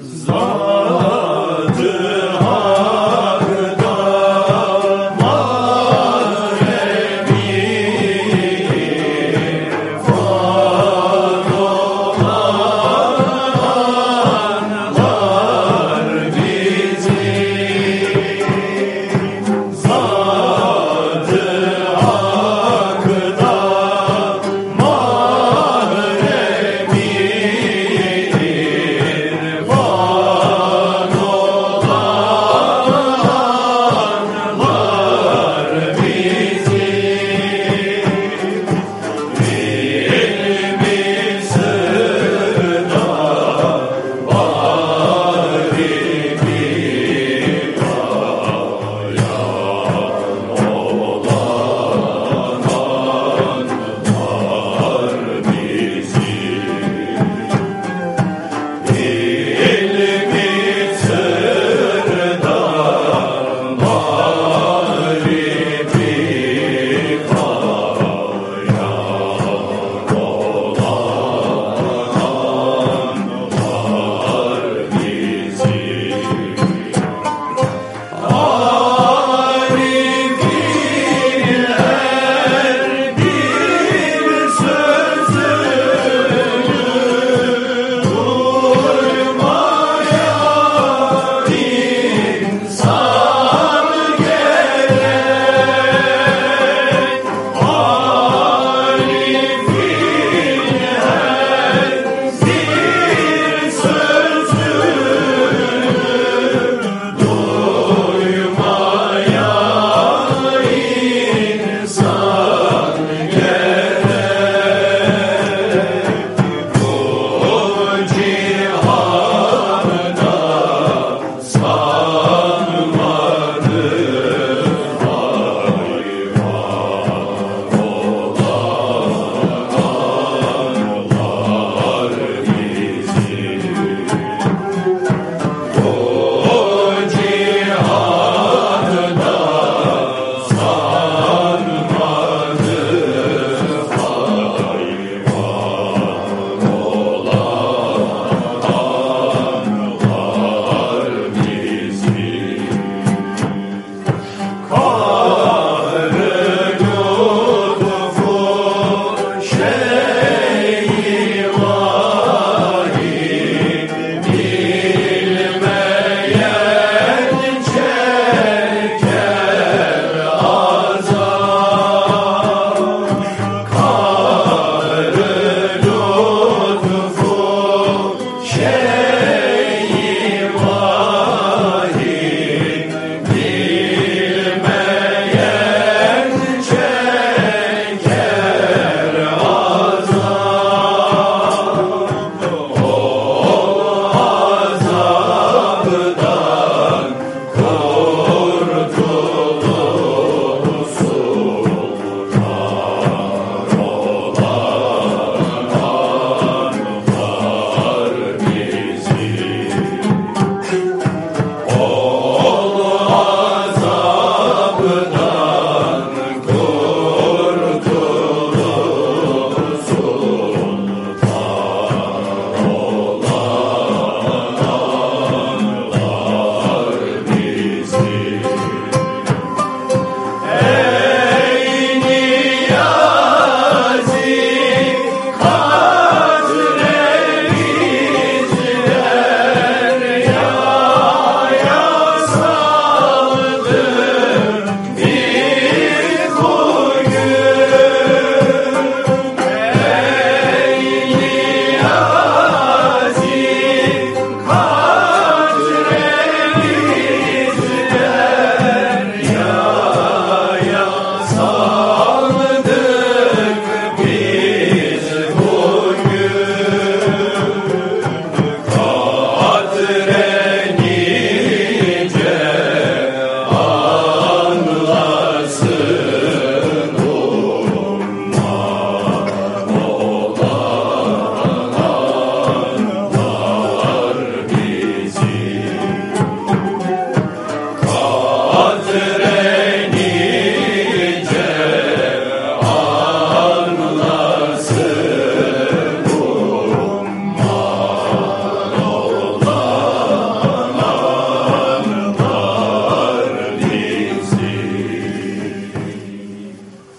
Zion.